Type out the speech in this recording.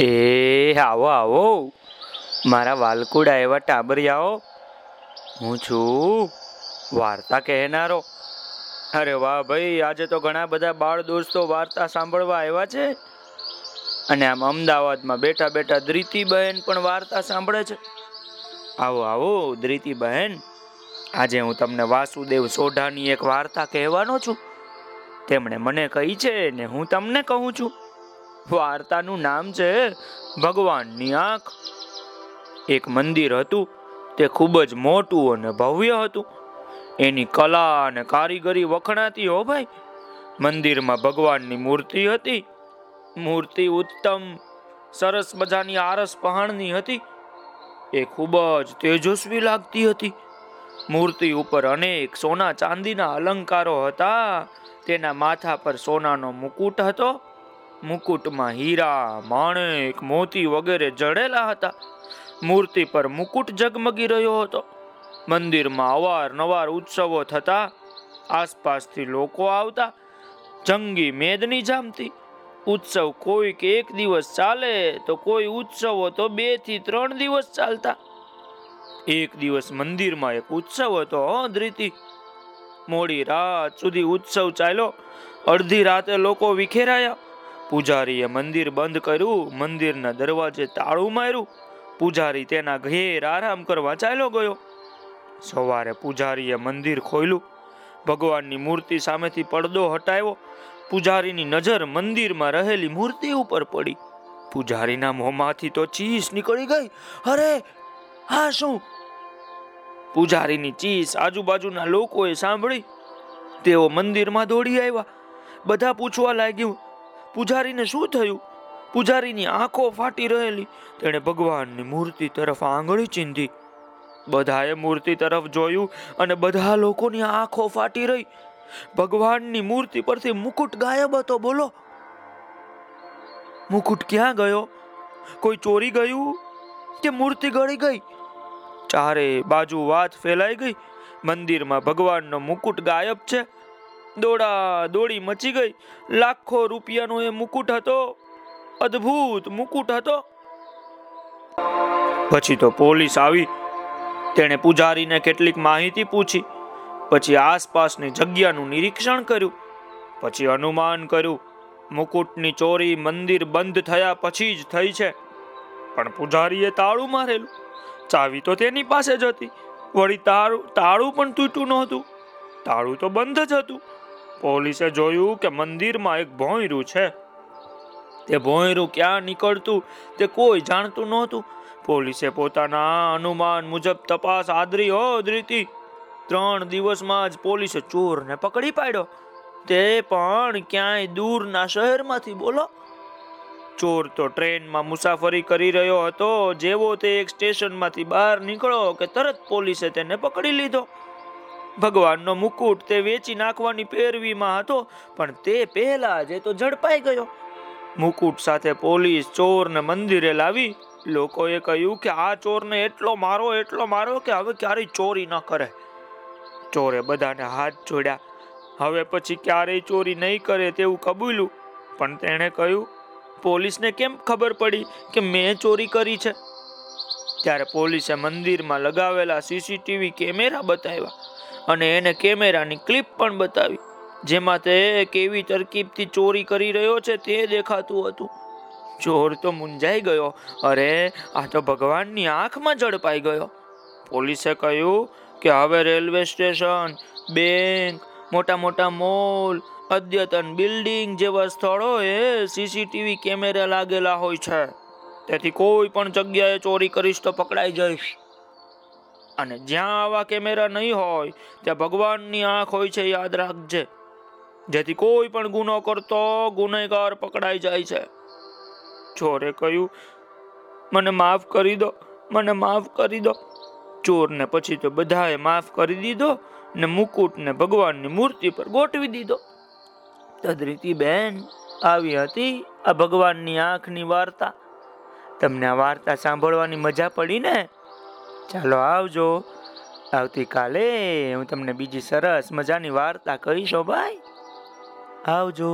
એ આવો આવો. મારા વાલકુડા એવા ટાબરિયાઓ. હું છું વાર્તા કહેનારો. અરે વાહ ભાઈ, આજે તો ઘણા બધા બાળ દોસ્તો વાર્તા સાંભળવા આવ્યા છે. અને આમ અમદાવાદમાં બેઠા બેઠા ધ્રિતિબહેન પણ વાર્તા સાંભળે છે. આવો આવો, ધ્રિતિબહેન. આજે હું તમને વાસુદેવ સોઢાની એક વાર્તા કહેવાનો છું. તેમણે મને કહી છે ને હું તમને કહું છું. વાર્તાનું નામ છે ભગવાનની આંખ. એક મંદિર હતું, તે ખૂબ જ મોટું અને ભવ્ય હતું. એની કલા અને કારીગરી વખણાતી હો ભાઈ. મંદિરમાં ભગવાનની મૂર્તિ હતી. મૂર્તિ ઉત્તમ, સરસ મજાની આરસ પહાણની હતી. એ ખૂબ જ તેજસ્વી લાગતી હતી. મૂર્તિ ઉપર અનેક સોના ચાંદીના અલંકારો હતા. તેના માથા પર સોનાનો મુકુટ હતો. મુકુટમાં હીરા, માણેક, મોતી વગેરે જડેલા હતા. મૂર્તિ પર મુકુટ જગમગી રહ્યો હતો. મંદિરમાં અવારનવાર ઉત્સવો થતા, આસપાસથી લોકો આવતા, જંગી મેદની જામતી. ઉત્સવ કોઈક એક દિવસ ચાલે, તો કોઈ ઉત્સવો તો બેથી ત્રણ દિવસ ચાલતા. એક દિવસ મંદિરમાં એક ઉત્સવ હતો ધ્રિતિ મોડી રાત સુધી ઉત્સવ ચાલ્યો. અડધી રાતે લોકો વિખેરાયા. પૂજારીએ મંદિર બંધ કર્યું, મંદિરના દરવાજે તાળું માર્યું. પૂજારી તેના ઘેર આરામ કરવા ચાલ્યો ગયો. સવારે પૂજારીએ મંદિર ખોલ્યું. ભગવાનની મૂર્તિ સામેથી પડદો હટાવ્યો. પૂજારીની નજર મંદિરમાં રહેલી મૂર્તિ ઉપર પડી. પૂજારીના મોંમાંથી તો ચીસ નીકળી ગઈ. અરે હા શું? પૂજારીની ચીસ આજુબાજુના લોકોએ સાંભળી. તેઓ મંદિરમાં દોડી આવ્યા. બધા પૂછવા લાગ્યું પૂજારીને શું થયું? પૂજારીની આંખો ફાટી રહેલી. તેણે ભગવાનની મૂર્તિ તરફ આંગળી ચીંધી. બધાએ મૂર્તિ તરફ જોયું અને બધા લોકોની આંખો ફાટી રહી. ભગવાનની મૂર્તિ પરથી મુકુટ ગાયબ હતો, બોલો. મુકુટ ક્યાં ગયો? કોઈ ચોરી ગયું કે મૂર્તિ ગળી ગઈ? ચારે બાજુ વાત ફેલાઈ ગઈ. મંદિરમાં ભગવાનનો મુકુટ ગાયબ છે. દોડા દોડી મચી ગઈ. લાખો રૂપિયાનો એ મુકુટ હતો. અદ્ભુત મુકુટ હતો. પછી તો પોલીસ આવી. તેણે પૂજારીને કેટલીક માહિતી પૂછી. પછી આસપાસની જગ્યાનું નિરીક્ષણ કર્યું. પછી અનુમાન કર્યું. મુકુટની ચોરી મંદિર બંધ થયા પછી જ થઈ છે. પણ પૂજારીએ તાળું મારેલું. ચાવી તો તેની પાસે જ હતી. વળી તાળું તાળું પણ તૂટ્યું નહોતું. તાળું તો બંધ જ હતું. પોલીસે જોયું કે મંદિરમાં એક ભોંયરું છે. તે ભોંયરું ક્યાં નીકળતું તે કોઈ જાણતું નહોતું. પોલીસે પોતાના અનુમાન મુજબ તપાસ આદરી હો ધ્રીતિ ત્રણ દિવસમાં જ પોલીસે ચોરને પકડી પાડ્યો. તે પણ ક્યાંય દૂરના શહેરમાંથી, બોલો. ચોર તો ટ્રેનમાં મુસાફરી કરી રહ્યો હતો, જેવો તે એક સ્ટેશનમાંથી બહાર નીકળો કે તરત પોલીસે તેને પકડી લીધો. ભગવાનનો મુકુટ તે વેચી નાખવાની પેરવીમાં હતો, પણ તે પહેલા જ તો ઝડપાઈ ગયો. મુકુટ સાથે પોલીસ ચોરને મંદિરે લાવી, લોકોએ કહ્યું કે આ ચોરને એટલો મારો એટલો મારો કે હવે ક્યારેય ચોરી ન કરે. ચોરે બધાને હાથ જોડ્યા. હવે પછી ક્યારેય ચોરી નહીં કરે તેવું કબૂલ્યું, પણ તેણે કહ્યું, પોલીસને કેમ ખબર પડી કે મેં ચોરી કરી છે? ત્યારે પોલીસે મંદિરમાં લગાવેલા સીસીટીવી કેમેરા બતાવ્યા. અને એને કેમેરાની ક્લિપ પણ બતાવી, જેમાં તે કેવી તરકીબથી ચોરી કરી રહ્યો છે તે દેખાતું હતું. ચોર તો મુંજાઈ ગયો. અરે, આ તો ભગવાનની આંખમાં ઝડપાઈ ગયો. પોલીસે કહ્યું કે હવે રેલવે સ્ટેશન, બેંક, મોટા મોટા મોલ, અદ્યતન બિલ્ડિંગ જેવા સ્થળોએ સીસીટીવી કેમેરા લાગેલા હોય છે. તેથી કોઈ પણ જગ્યાએ ચોરી કરીશ તો પકડાઈ જઈશ. અને જ્યાં આવા કેમેરા નહીં હોય, ત્યાં ભગવાનની આંખ હોય છે, યાદ રાખજે. જેથી કોઈ પણ ગુનો કરતો ગુનેગાર પકડાઈ જાય છે. ચોરે કહ્યું, મને માફ કરી દો, મને માફ કરી દો. ચોરને પછી તો બધાએ માફ કરી દીધો ને મુકુટને ભગવાનની મૂર્તિ પર ગોઠવી દીધો. તદ્રીતિ બેન આવી હતી આ ભગવાનની આંખની વાર્તા. તમને આ વાર્તા સાંભળવાની મજા પડી ને? ચાલો આવજો. આવતીકાલે હું તમને બીજી સરસ મજાની વાર્તા કહીશો ભાઈ. આવજો.